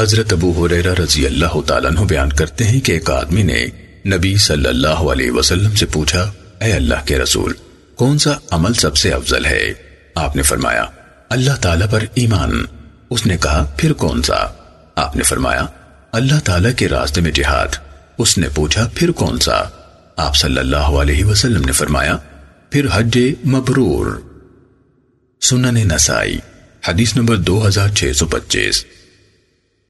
حضرت ابو حریرہ رضی اللہ تعالیٰ عنہ بیان کرتے ہیں کہ ایک آدمی نے نبی صلی اللہ علیہ وسلم سے پوچھا، اے اللہ کے رسول، کون سا عمل سب سے افضل ہے؟ آپ نے فرمایا، اللہ تعالیٰ پر ایمان۔ اس نے کہا، پھر کون سا؟ آپ نے فرمایا، اللہ تعالیٰ کے راستے میں جہاد۔ اس نے پوچھا، پھر کون سا؟ آپ صلی اللہ علیہ وسلم نے فرمایا، پھر حج مبرور۔ سنن نسائی، حدیث نمبر دو ہزار چھ سو پچیس۔